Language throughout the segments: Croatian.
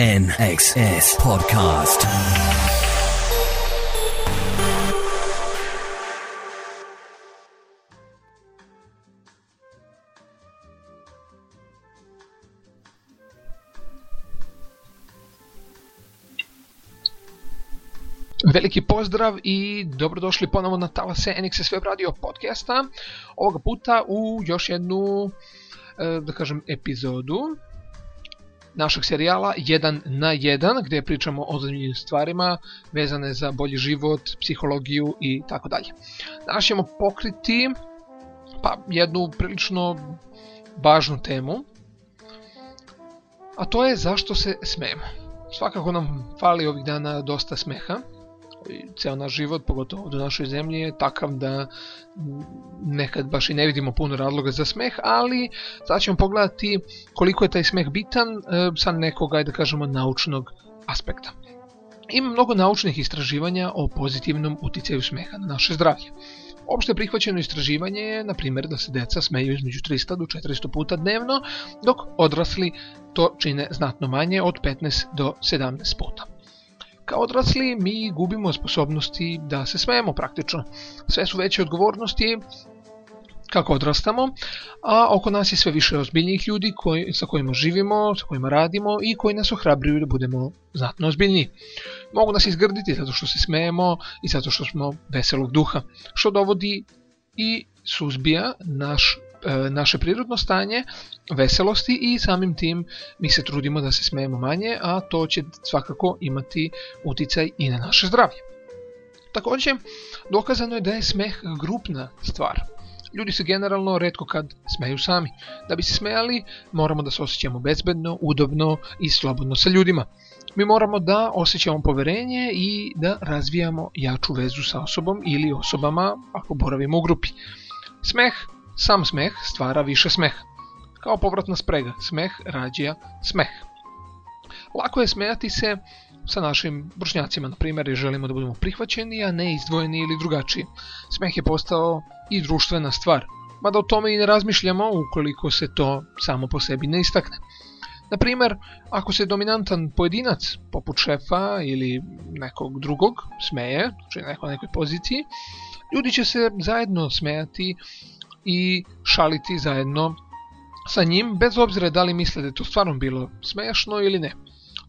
NXS Podcast. Veliki pozdrav i dobrodošli ponovo na talase NXS Web Radio podcasta. Ovoga puta u još jednu, e, da kažem, epizodu našeg serijala 1 na 1 gdje pričamo o zanimljivim stvarima vezane za bolji život, psihologiju i tako dalje. Danas ćemo pokriti pa, jednu prilično važnu temu, a to je zašto se smijemo. Svakako nam fali ovih dana dosta smeha, ceo naš život, pogotovo u našoj zemlji, je takav da nekad baš i ne vidimo puno razloga za smeh, ali sad ćemo pogledati koliko je taj smeh bitan e, sa nekog, da kažemo, naučnog aspekta. Ima mnogo naučnih istraživanja o pozitivnom utjecaju smeha na naše zdravlje. Opšte prihvaćeno istraživanje je, na primjer, da se deca smeju između 300 do 400 puta dnevno, dok odrasli to čine znatno manje od 15 do 17 puta. Kao odrasli mi gubimo sposobnosti da se smijemo praktično. Sve su veće odgovornosti kako odrastamo, a oko nas je sve više ozbiljnijih ljudi koji, sa kojima živimo, sa kojima radimo i koji nas ohrabruju da budemo znatno ozbiljniji. Mogu nas izgrditi zato što se smijemo i zato što smo veselog duha, što dovodi i suzbija naš naše prirodno stanje veselosti i samim tim mi se trudimo da se smijemo manje, a to će svakako imati utjecaj i na naše zdravlje. Također, dokazano je da je smeh grupna stvar. Ljudi se generalno redko kad smeju sami. Da bi se smejali, moramo da se osjećamo bezbedno, udobno i slobodno sa ljudima. Mi moramo da osjećamo poverenje i da razvijamo jaču vezu sa osobom ili osobama ako boravimo u grupi. Smeh sam smeh stvara više smeha. Kao povratna sprega, smeh rađija smeh. Lako je smejati se sa našim bršnjacima, na primjer, jer želimo da budemo prihvaćeni, a ne izdvojeni ili drugačiji. Smeh je postao i društvena stvar, mada o tome i ne razmišljamo ukoliko se to samo po sebi ne istakne. Na primjer, ako se dominantan pojedinac, poput šefa ili nekog drugog, smeje, znači neko nekoj poziciji, ljudi će se zajedno smejati i šaliti zajedno sa njim, bez obzira da li misle da je to stvarno bilo smešno ili ne.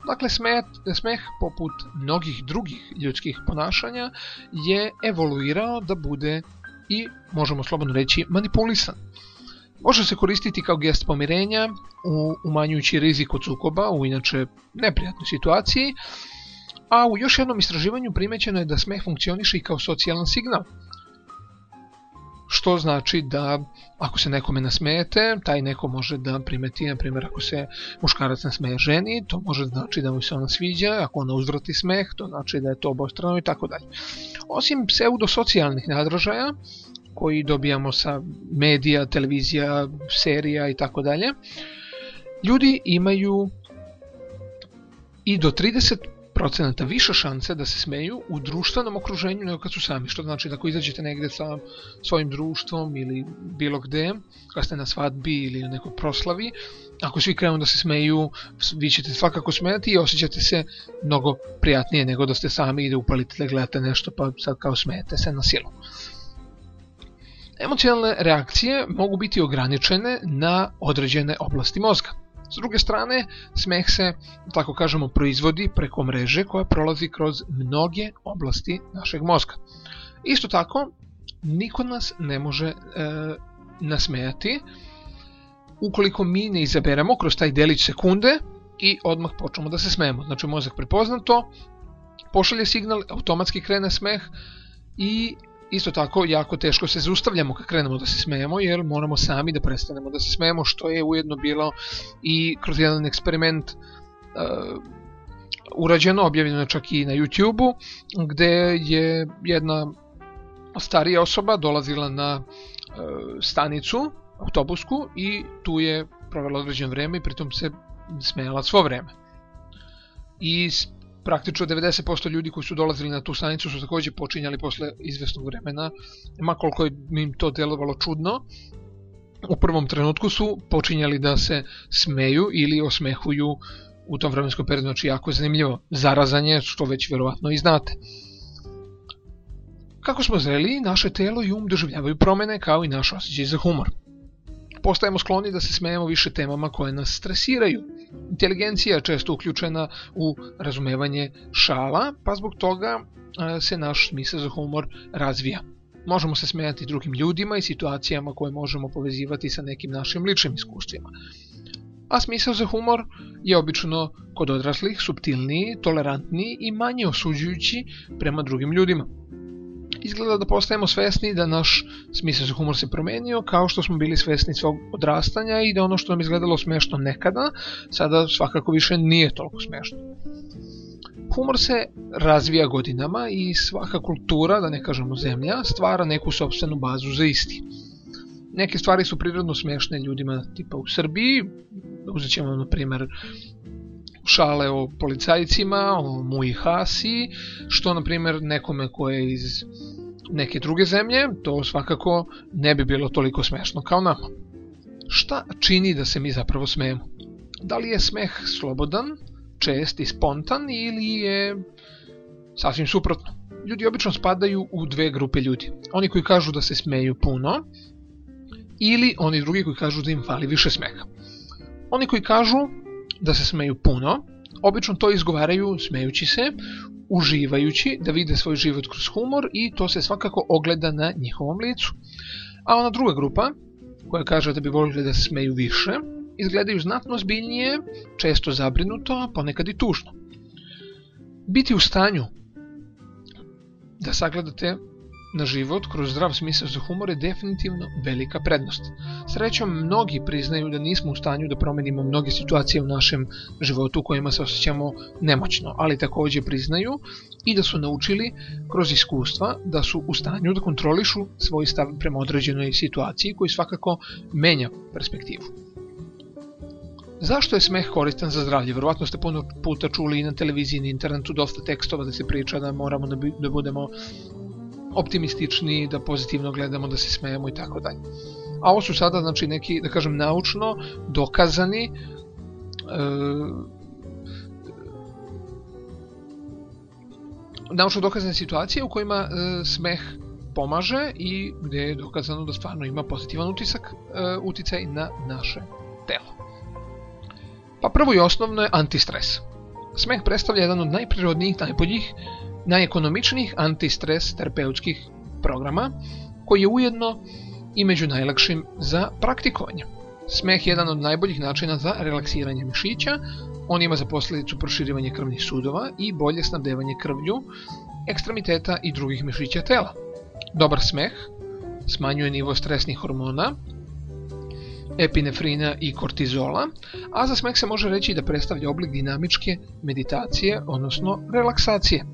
Dakle, smeh, poput mnogih drugih ljudskih ponašanja je evoluirao da bude i, možemo slobodno reći, manipulisan. Može se koristiti kao gest pomirenja, u, umanjujući rizik od sukoba u inače neprijatnoj situaciji, a u još jednom istraživanju primećeno je da smeh funkcioniše i kao socijalan signal što znači da ako se nekome nasmejete, taj neko može da primeti, na primjer ako se muškarac nasmeje ženi, to može znači da mu se ona sviđa, ako ona uzvrati smeh, to znači da je to obostrano i tako dalje. Osim pseudosocijalnih nadražaja, koji dobijamo sa medija, televizija, serija i tako dalje, ljudi imaju i do 30 procenata više šanse da se smeju u društvenom okruženju nego kad su sami. Što znači da ako izađete negdje sa svojim društvom ili bilo gdje, kad ste na svadbi ili na nekoj proslavi, ako svi krenu da se smeju, vi ćete svakako smijati i osjećate se mnogo prijatnije nego da ste sami i da upalite da gledate nešto pa sad kao smijete se na silu. Emocionalne reakcije mogu biti ograničene na određene oblasti mozga. S druge strane, smeh se, tako kažemo, proizvodi preko mreže koja prolazi kroz mnoge oblasti našeg mozga. Isto tako, niko nas ne može e, nasmejati ukoliko mi ne izaberemo kroz taj delić sekunde i odmah počnemo da se smejemo. Znači mozak prepozna to, pošalje signal, automatski krene smeh i Isto tako, jako teško se zaustavljamo kad krenemo da se smejemo, jer moramo sami da prestanemo da se smejemo, što je ujedno bilo i kroz jedan eksperiment uh, urađeno, objavljeno čak i na YouTube-u, gde je jedna starija osoba dolazila na uh, stanicu, autobusku, i tu je provela određeno vreme i pritom se smejala svo vreme. I praktično 90% ljudi koji su dolazili na tu stanicu su također počinjali posle izvesnog vremena, ma koliko im to djelovalo čudno, u prvom trenutku su počinjali da se smeju ili osmehuju u tom vremenskom periodu, znači jako zanimljivo. Zarazanje, što već vjerovatno i znate. Kako smo zreli, naše telo i um doživljavaju promjene kao i naš osjećaj za humor. Postajemo skloni da se smijemo više temama koje nas stresiraju. Inteligencija je često uključena u razumevanje šala, pa zbog toga e, se naš smisao za humor razvija. Možemo se smijati drugim ljudima i situacijama koje možemo povezivati sa nekim našim ličnim iskustvima. A smisao za humor je obično kod odraslih subtilniji, tolerantniji i manje osuđujući prema drugim ljudima izgleda da postajemo svesni da naš smisao za humor se promijenio, kao što smo bili svesni svog odrastanja i da ono što nam izgledalo smiješno nekada, sada svakako više nije toliko smiješno. Humor se razvija godinama i svaka kultura, da ne kažemo zemlja, stvara neku sobstvenu bazu za isti. Neke stvari su prirodno smiješne ljudima tipa u Srbiji, uzet ćemo na primjer šale o policajcima, o Mui Hasi, što na primjer nekome koje je iz neke druge zemlje, to svakako ne bi bilo toliko smešno kao nama. Šta čini da se mi zapravo smijemo? Da li je smeh slobodan, čest i spontan ili je sasvim suprotno? Ljudi obično spadaju u dve grupe ljudi. Oni koji kažu da se smeju puno ili oni drugi koji kažu da im fali više smeha. Oni koji kažu da se smeju puno, obično to izgovaraju smejući se, uživajući da vide svoj život kroz humor i to se svakako ogleda na njihovom licu. A ona druga grupa, koja kaže da bi voljeli da se smeju više, izgledaju znatno zbiljnije, često zabrinuto, a ponekad i tužno. Biti u stanju da sagledate na život kroz zdrav smisao za humor je definitivno velika prednost. Srećom, mnogi priznaju da nismo u stanju da promenimo mnoge situacije u našem životu u kojima se osjećamo nemoćno, ali također priznaju i da su naučili kroz iskustva da su u stanju da kontrolišu svoj stav prema određenoj situaciji koji svakako menja perspektivu. Zašto je smeh koristan za zdravlje? Vjerovatno ste puno puta čuli i na televiziji i na internetu dosta tekstova da se priča da moramo da budemo optimistični, da pozitivno gledamo, da se smejemo i tako dalje. A ovo su sada znači neki, da kažem, naučno dokazani e, naučno dokazane situacije u kojima e, smeh pomaže i gdje je dokazano da stvarno ima pozitivan utisak, e, uticaj na naše telo. Pa prvo i osnovno je antistres. Smeh predstavlja jedan od najprirodnijih, najboljih najekonomičnijih antistres terapeutskih programa, koji je ujedno i među najlakšim za praktikovanje. Smeh je jedan od najboljih načina za relaksiranje mišića, on ima za posljedicu proširivanje krvnih sudova i bolje snabdevanje krvlju, ekstremiteta i drugih mišića tela. Dobar smeh smanjuje nivo stresnih hormona, epinefrina i kortizola, a za smeh se može reći da predstavlja oblik dinamičke meditacije, odnosno relaksacije.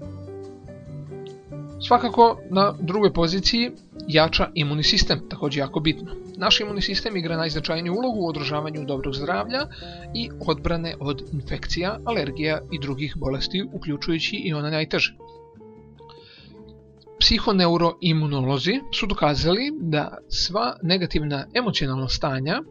Svakako na drugoj poziciji jača imunni sistem, također jako bitno. Naš imunni sistem igra najznačajniju ulogu u održavanju dobrog zdravlja i odbrane od infekcija, alergija i drugih bolesti, uključujući i one najteže. Psihoneuroimunolozi su dokazali da sva negativna emocionalna stanja,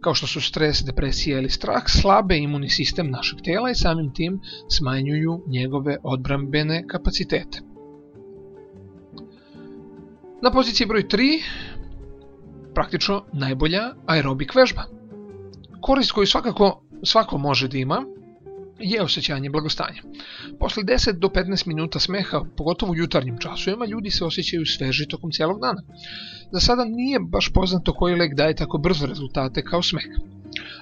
kao što su stres, depresija ili strah, slabe imunni sistem našeg tijela i samim tim smanjuju njegove odbrambene kapacitete. Na poziciji broj 3, praktično najbolja aerobik vežba. Korist koju svakako svako može da ima je osjećanje blagostanja. Posle 10 do 15 minuta smeha, pogotovo u jutarnjim časovima, ljudi se osjećaju sveži tokom cijelog dana. Za sada nije baš poznato koji lek daje tako brzo rezultate kao smeh.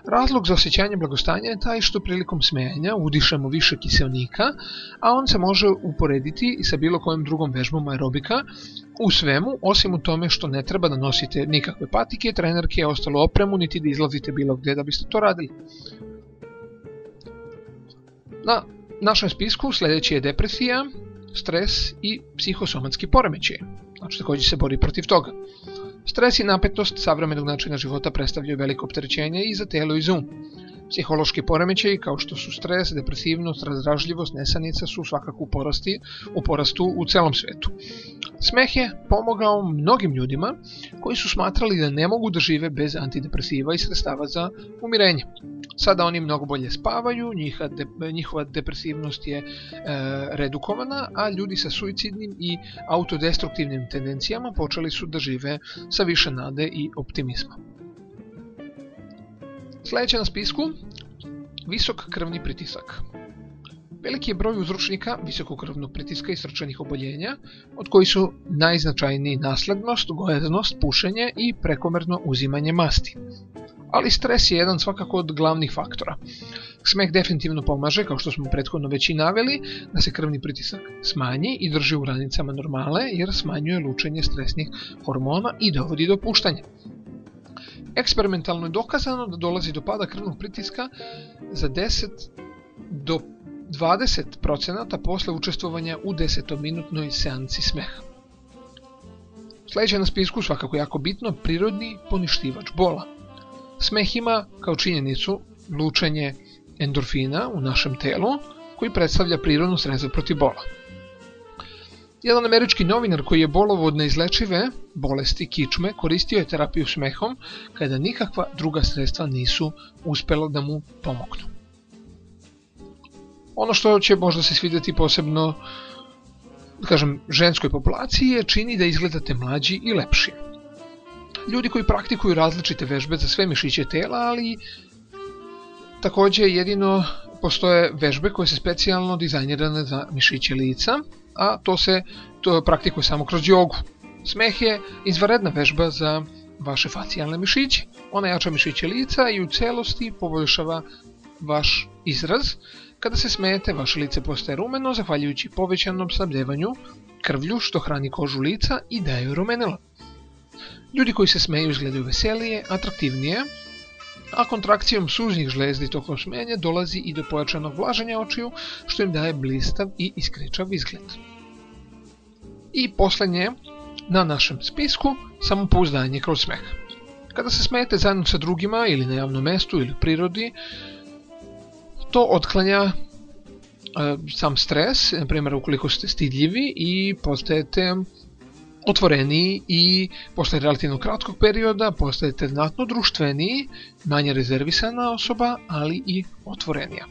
Razlog za osjećanje blagostanja je taj što prilikom smejanja udišemo više kiselnika, a on se može uporediti i sa bilo kojom drugom vežbom aerobika u svemu, osim u tome što ne treba da nosite nikakve patike, trenerke, ostalo opremu, niti da izlazite bilo gdje da biste to radili. Na našem spisku sljedeći je depresija, stres i psihosomatski poremećaj. Znači također se bori protiv toga. Stres i napetost savremenog načina života predstavljaju veliko opterećenje i za telo i za. Psihološki poremećaji kao što su stres, depresivnost, razdražljivost, nesanica su svakako u, porasti, u porastu u celom svetu. Smeh je pomogao mnogim ljudima koji su smatrali da ne mogu da žive bez antidepresiva i sredstava za umirenje. Sada oni mnogo bolje spavaju, njihova depresivnost je e, redukovana, a ljudi sa suicidnim i autodestruktivnim tendencijama počeli su da žive sa više nade i optimizma. Sljedeće na spisku, visok krvni pritisak. Veliki je broj uzročnika visokog krvnog pritiska i srčanih oboljenja, od koji su najznačajniji naslednost, gojednost, pušenje i prekomerno uzimanje masti. Ali stres je jedan svakako od glavnih faktora. Smeh definitivno pomaže, kao što smo prethodno već i naveli, da se krvni pritisak smanji i drži u granicama normale jer smanjuje lučenje stresnih hormona i dovodi do puštanja. Eksperimentalno je dokazano da dolazi do pada krvnog pritiska za 10 do 20% posle učestvovanja u 10-minutnoj seanci smeha. Sljedeće na spisku svakako jako bitno, prirodni poništivač bola. Smeh ima kao činjenicu lučenje endorfina u našem telu koji predstavlja prirodno sredstvo protiv bola. Jedan američki novinar koji je bolovo od neizlečive bolesti kičme koristio je terapiju smehom kada nikakva druga sredstva nisu uspjela da mu pomognu. Ono što će možda se svidjeti posebno kažem, ženskoj populaciji je čini da izgledate mlađi i lepši. Ljudi koji praktikuju različite vežbe za sve mišiće tela, ali također jedino postoje vežbe koje su specijalno dizajnirane za mišiće lica, a to se to praktikuje samo kroz jogu. Smeh je izvaredna vežba za vaše facijalne mišiće. Ona jača mišiće lica i u celosti poboljšava vaš izraz, kada se smijete, vaše lice postaje rumeno zahvaljujući povećanom snabdevanju krvlju što hrani kožu lica i daju rumenila. Ljudi koji se smeju izgledaju veselije, atraktivnije, a kontrakcijom suznih žlezdi tokom smenja dolazi i do pojačanog vlaženja očiju što im daje blistav i iskričav izgled. I posljednje na našem spisku samopouzdanje kroz smeh. Kada se smijete zajedno sa drugima ili na javnom mestu ili prirodi, to otklanja e, sam stres, na primjer ukoliko ste stidljivi i postajete otvoreniji i posle relativno kratkog perioda postajete znatno društveniji, manje rezervisana osoba, ali i otvorenija.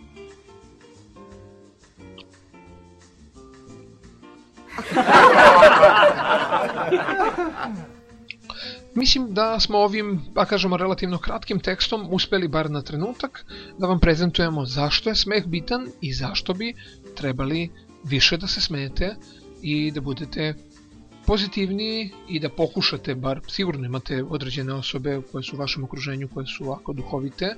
Mislim da smo ovim, da kažemo, relativno kratkim tekstom uspjeli bar na trenutak da vam prezentujemo zašto je smeh bitan i zašto bi trebali više da se smete i da budete pozitivniji i da pokušate, bar sigurno imate određene osobe koje su u vašem okruženju, koje su ovako duhovite,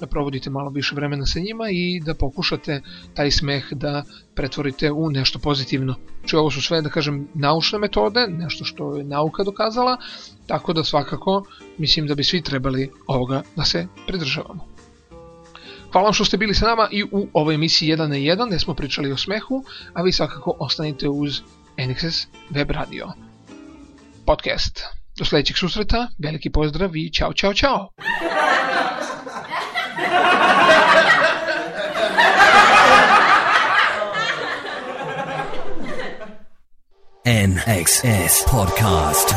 da provodite malo više vremena sa njima i da pokušate taj smeh da pretvorite u nešto pozitivno. Znači ovo su sve, da kažem, naučne metode, nešto što je nauka dokazala, tako da svakako mislim da bi svi trebali ovoga da se pridržavamo. Hvala vam što ste bili sa nama i u ovoj emisiji 1 na 1 gdje smo pričali o smehu, a vi svakako ostanite uz NXS Web Radio podcast. Do sljedećeg susreta, veliki pozdrav i čao, čao, čao! NXS Podcast.